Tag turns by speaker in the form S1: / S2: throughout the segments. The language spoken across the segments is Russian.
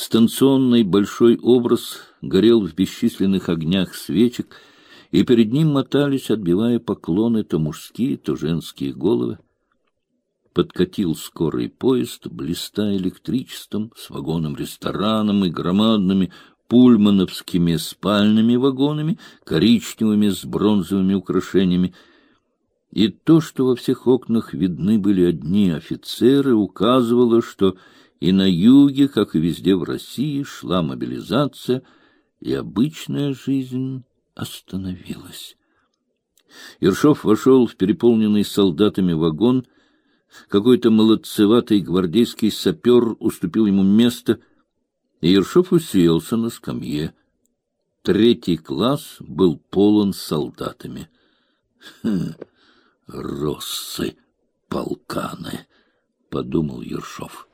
S1: Станционный большой образ горел в бесчисленных огнях свечек, и перед ним мотались, отбивая поклоны, то мужские, то женские головы. Подкатил скорый поезд, блистая электричеством, с вагоном-рестораном и громадными пульмановскими спальными вагонами, коричневыми с бронзовыми украшениями. И то, что во всех окнах видны были одни офицеры, указывало, что и на юге, как и везде в России, шла мобилизация, и обычная жизнь остановилась. Ершов вошел в переполненный солдатами вагон. Какой-то молодцеватый гвардейский сапер уступил ему место, и Ершов уселся на скамье. Третий класс был полон солдатами. «Хм, «Россы, полканы!» — подумал Ершов.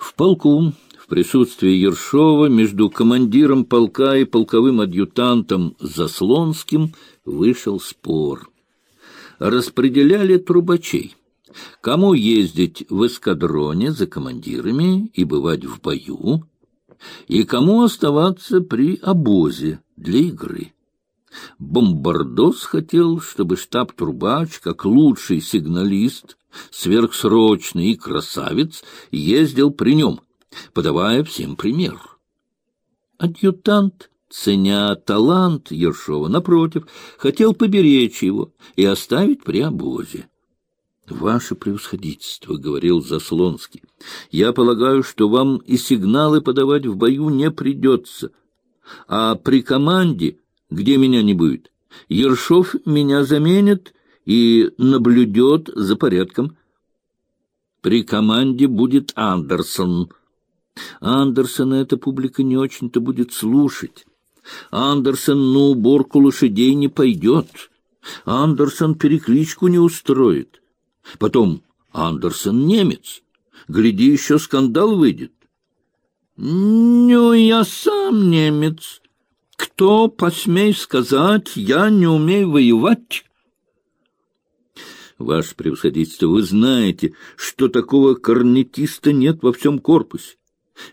S1: В полку, в присутствии Ершова, между командиром полка и полковым адъютантом Заслонским вышел спор. Распределяли трубачей. Кому ездить в эскадроне за командирами и бывать в бою, и кому оставаться при обозе для игры. Бомбардос хотел, чтобы штаб-трубач, как лучший сигналист, сверхсрочный и красавец, ездил при нем, подавая всем пример. Адъютант, ценя талант Ершова, напротив, хотел поберечь его и оставить при обозе. «Ваше превосходительство», — говорил Заслонский, — «я полагаю, что вам и сигналы подавать в бою не придется, а при команде, где меня не будет, Ершов меня заменит и наблюдет за порядком. При команде будет Андерсон. Андерсона эта публика не очень-то будет слушать. Андерсон на уборку лошадей не пойдет. Андерсон перекличку не устроит. Потом Андерсон немец. Гляди, еще скандал выйдет. «Ну, я сам немец. Кто, посмей сказать, я не умею воевать?» Ваше превосходительство, вы знаете, что такого корнетиста нет во всем корпусе.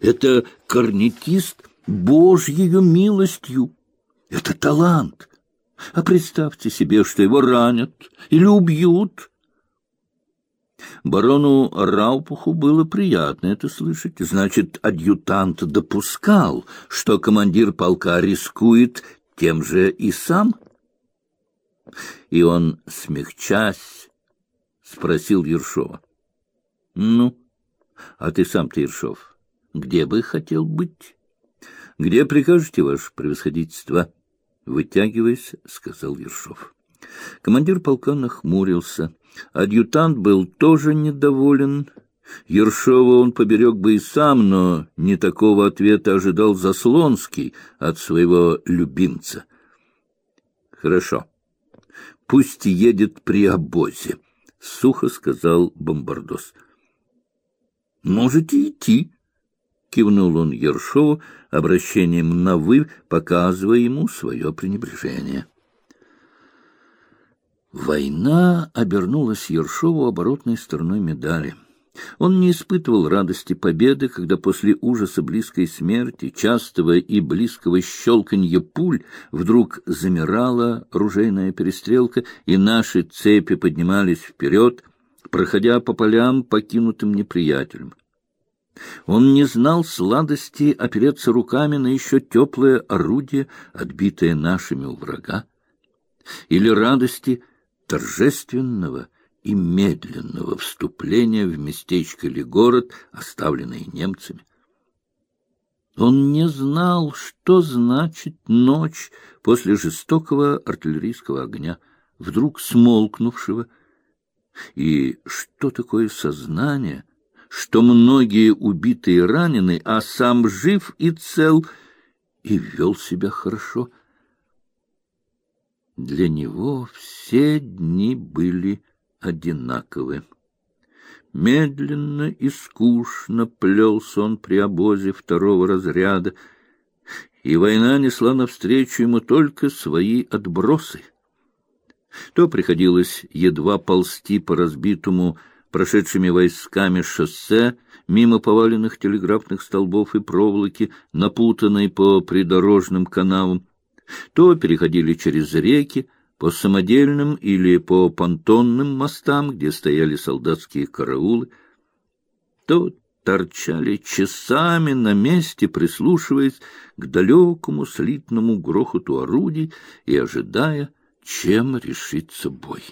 S1: Это корнетист Божьей милостью. Это талант. А представьте себе, что его ранят или убьют. Барону Раупуху было приятно это слышать. Значит, адъютант допускал, что командир полка рискует тем же и сам. И он, смягчась, спросил Ершова. — Ну, а ты сам-то, Ершов, где бы хотел быть? — Где прикажете, ваше превосходительство? — вытягиваясь, сказал Ершов. Командир полка нахмурился. Адъютант был тоже недоволен. Ершова он поберег бы и сам, но не такого ответа ожидал Заслонский от своего любимца. — Хорошо. Пусть едет при обозе. — сухо сказал Бомбардос. — Можете идти, — кивнул он Ершову обращением на «вы», показывая ему свое пренебрежение. Война обернулась Ершову оборотной стороной медали — он не испытывал радости победы, когда после ужаса близкой смерти, частого и близкого щелканья пуль, вдруг замирала ружейная перестрелка, и наши цепи поднимались вперед, проходя по полям, покинутым неприятелем. Он не знал сладости опереться руками на еще теплое орудие, отбитое нашими у врага, или радости торжественного — и медленного вступления в местечко или город, оставленный немцами. Он не знал, что значит ночь после жестокого артиллерийского огня, вдруг смолкнувшего, и что такое сознание, что многие убиты и ранены, а сам жив и цел, и вел себя хорошо. Для него все дни были одинаковы. Медленно и скучно плелся он при обозе второго разряда, и война несла навстречу ему только свои отбросы. То приходилось едва ползти по разбитому прошедшими войсками шоссе, мимо поваленных телеграфных столбов и проволоки, напутанной по придорожным канавам, то переходили через реки, по самодельным или по понтонным мостам, где стояли солдатские караулы, то торчали часами на месте, прислушиваясь к далекому слитному грохоту орудий и ожидая, чем решится бой.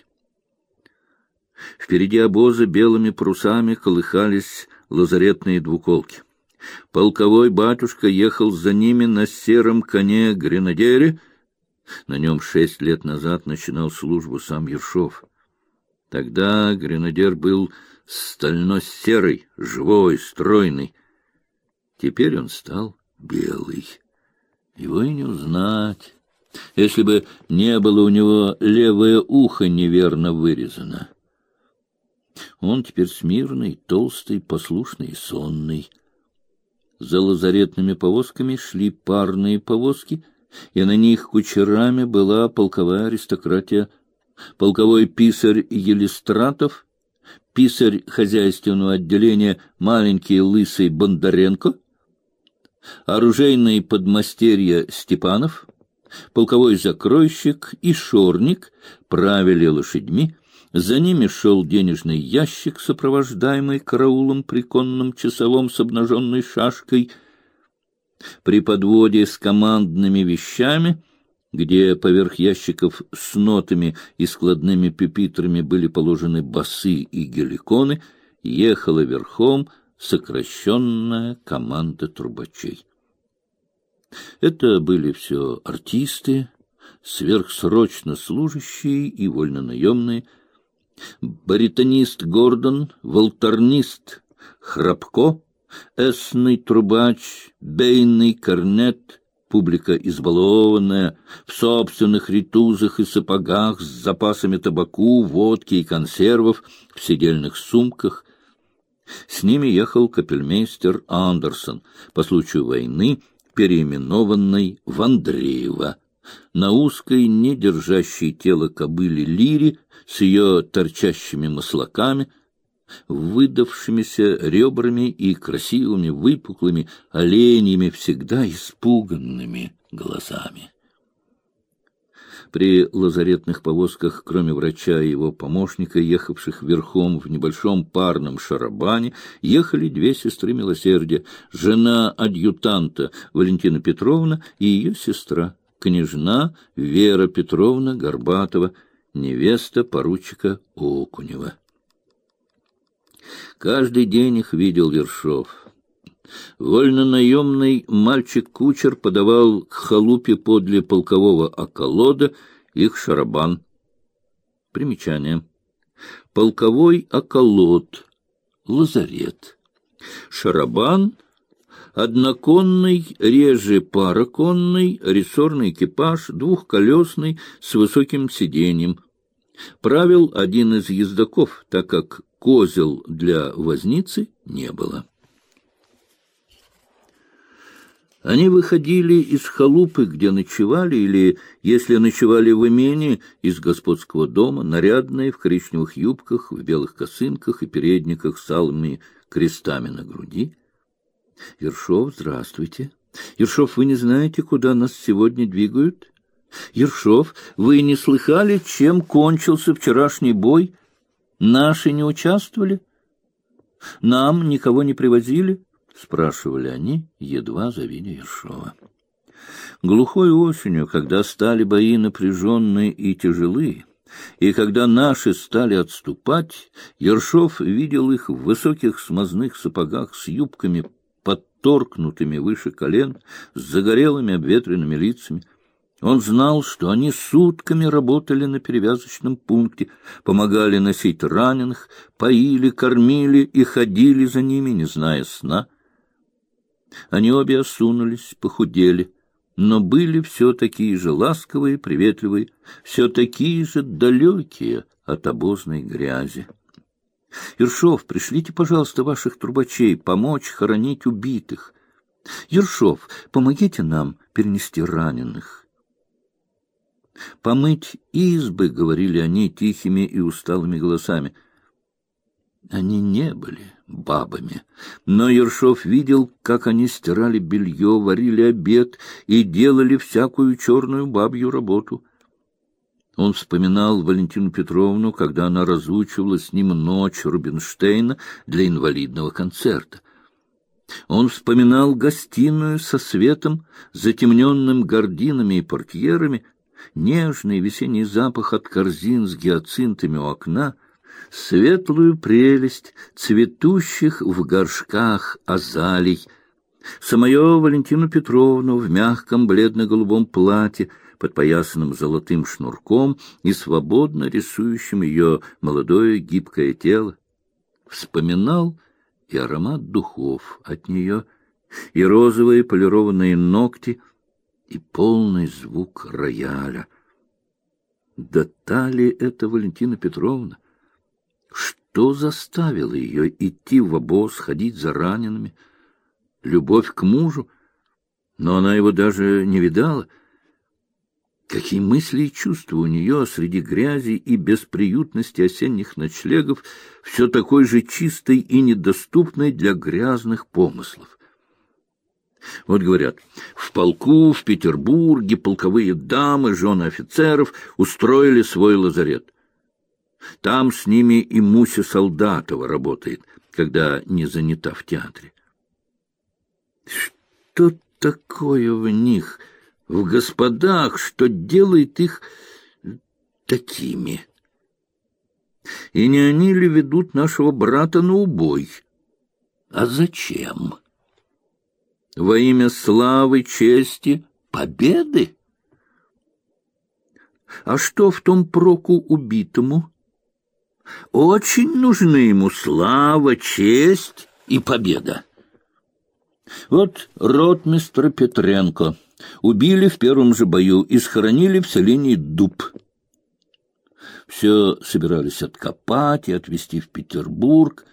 S1: Впереди обоза белыми парусами колыхались лазаретные двуколки. Полковой батюшка ехал за ними на сером коне гренадере. На нем шесть лет назад начинал службу сам Ершов. Тогда гренадер был стально-серый, живой, стройный. Теперь он стал белый. Его и не узнать, если бы не было у него левое ухо неверно вырезано. Он теперь смирный, толстый, послушный и сонный. За лазаретными повозками шли парные повозки, и на них кучерами была полковая аристократия, полковой писарь Елистратов, писарь хозяйственного отделения маленький лысый Бондаренко, оружейный подмастерье Степанов, полковой закройщик и шорник правили лошадьми, за ними шел денежный ящик, сопровождаемый караулом при конном часовом с обнаженной шашкой. При подводе с командными вещами, где поверх ящиков с нотами и складными пюпитрами были положены басы и геликоны, ехала верхом сокращенная команда трубачей. Это были все артисты, сверхсрочно служащие и вольнонаемные, баритонист Гордон, волторнист Храпко, эсный трубач, бейный корнет, публика избалованная, в собственных ритузах и сапогах с запасами табаку, водки и консервов, в сидельных сумках. С ними ехал капельмейстер Андерсон по случаю войны, переименованный в Андреева, на узкой, не держащей тело кобыли лире с ее торчащими маслаками, выдавшимися ребрами и красивыми выпуклыми оленями, всегда испуганными глазами. При лазаретных повозках, кроме врача и его помощника, ехавших верхом в небольшом парном шарабане, ехали две сестры милосердия, жена адъютанта Валентина Петровна и ее сестра, княжна Вера Петровна Горбатова, невеста поручика Окунева. Каждый день их видел Вершов. Вольнонаемный мальчик-кучер подавал к халупе подле полкового околода их шарабан. Примечание. Полковой околод. Лазарет. Шарабан — одноконный, реже пароконный, рессорный экипаж, двухколесный, с высоким сиденьем. Правил один из ездаков, так как козел для возницы не было. Они выходили из халупы, где ночевали, или, если ночевали в имении, из господского дома, нарядные, в коричневых юбках, в белых косынках и передниках с алыми крестами на груди. — Ершов, здравствуйте. Ершов, вы не знаете, куда нас сегодня двигают? Ершов, вы не слыхали, чем кончился вчерашний бой? Наши не участвовали? Нам никого не привозили? —— спрашивали они, едва завидя Ершова. Глухой осенью, когда стали бои напряженные и тяжелые, и когда наши стали отступать, Ершов видел их в высоких смазных сапогах с юбками, подторкнутыми выше колен, с загорелыми обветренными лицами, он знал, что они сутками работали на перевязочном пункте, помогали носить раненых, поили, кормили и ходили за ними, не зная сна. Они обе осунулись, похудели, но были все такие же ласковые, приветливые, все такие же далекие от обозной грязи. Ершов, пришлите, пожалуйста, ваших трубачей помочь хоронить убитых. Ершов, помогите нам перенести раненых. Помыть избы, — говорили они тихими и усталыми голосами. Они не были бабами, но Ершов видел, как они стирали белье, варили обед и делали всякую черную бабью работу. Он вспоминал Валентину Петровну, когда она разучивала с ним ночь Рубинштейна для инвалидного концерта. Он вспоминал гостиную со светом, затемненным гординами и портьерами, нежный весенний запах от корзин с гиацинтами у окна, светлую прелесть цветущих в горшках азалий, самое Валентину Петровну в мягком бледно-голубом платье, подпоясанным золотым шнурком и свободно рисующим ее молодое гибкое тело. Вспоминал и аромат духов от нее, и розовые полированные ногти, и полный звук рояля. Да та ли это Валентина Петровна? Что заставило ее идти в обоз, ходить за ранеными? Любовь к мужу? Но она его даже не видала — Какие мысли и чувства у нее среди грязи и бесприютности осенних ночлегов, все такой же чистой и недоступной для грязных помыслов. Вот говорят, в полку в Петербурге полковые дамы, жены офицеров устроили свой лазарет. Там с ними и Муся Солдатова работает, когда не занята в театре. Что такое в них — в господах, что делает их такими. И не они ли ведут нашего брата на убой? А зачем? Во имя славы, чести, победы? А что в том проку убитому? Очень нужны ему слава, честь и победа. Вот ротмистр Петренко — Убили в первом же бою и схоронили в селении Дуб. Все собирались откопать и отвезти в Петербург.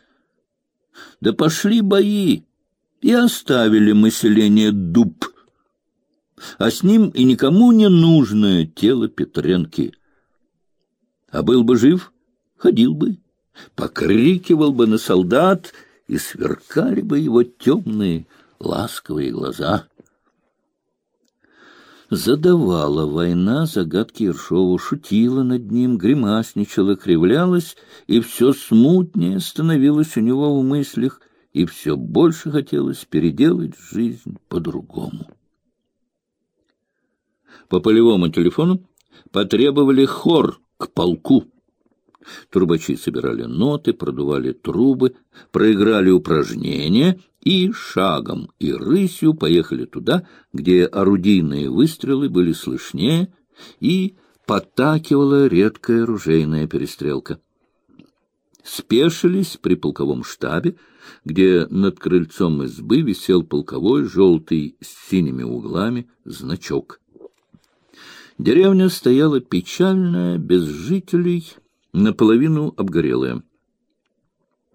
S1: Да пошли бои, и оставили мы селение Дуб, а с ним и никому не нужное тело Петренки. А был бы жив, ходил бы, покрикивал бы на солдат, и сверкали бы его темные ласковые глаза. Задавала война загадки Ершову, шутила над ним, гримасничала, кривлялась, и все смутнее становилось у него в мыслях, и все больше хотелось переделать жизнь по-другому. По полевому телефону потребовали хор к полку. Трубачи собирали ноты, продували трубы, проиграли упражнения и шагом и рысью поехали туда, где орудийные выстрелы были слышнее и подтакивала редкая ружейная перестрелка. Спешились при полковом штабе, где над крыльцом избы висел полковой желтый с синими углами значок. Деревня стояла печальная, без жителей, наполовину обгорелая.